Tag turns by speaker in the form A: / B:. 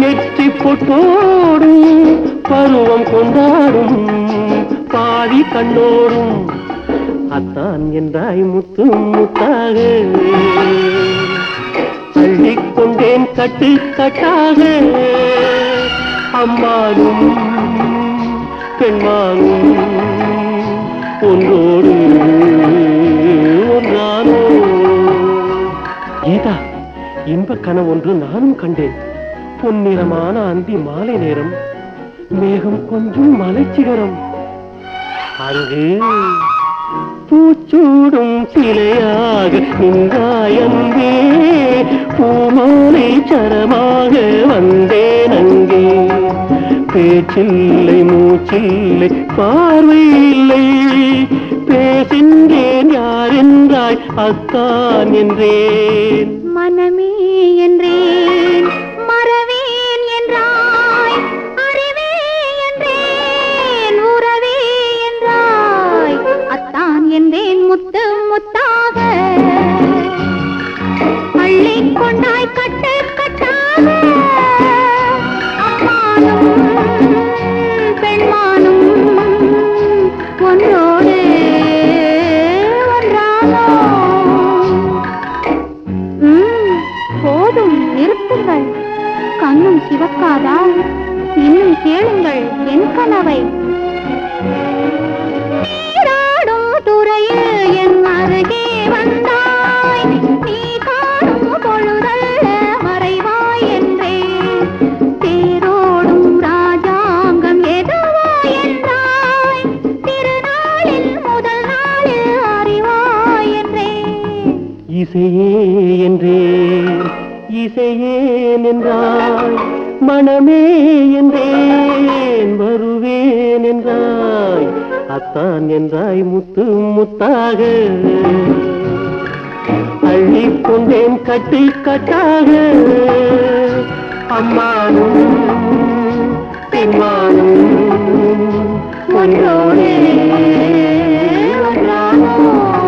A: நெற்றி பொட்டோடும் பருவம் கொண்டாடும் பாதி கண்ணோடும். அத்தான் என்றாய் முத்து முத்தாக. அள்ளிக் கொண்டேன் கட்டு கட்டாக. அம்மானும் பெண்மானும் ஒன்றோடு ஒன்றானோ? ஏதா இன்ப கனவு ஒன்று நானும் கண்டேன். பொன்னிறமான அந்தி மாலை நேரம். மேகம் கொஞ்சம் மலைச்சிகரம். அங்கு பூச்சூடும் சிலையாக நின்றாயங்கே பூமாலை சரமாக வந்தேன் அங்கே. பேச்சில்லை மூச்சில்லை பார்வையில்லை பேசின்றேன் யாரென்றாய் அத்தான் என்றேன்
B: மனமே நிறுத்துங்கள். கண்ணும் சிவக்காதா இன்னும் கேளுங்கள் என் கனவை. இசையே என்றே.
A: இசையே என்றாய் மனமே என்றேன் வருவேன் என்றாய் அத்தான் என்றாய் முத்து முத்தாக. அள்ளி கொண்டேன் கட்டி கட்டாக. அம்மானும் பின்மானும் ஒன்றோடே ஒன்றானோ.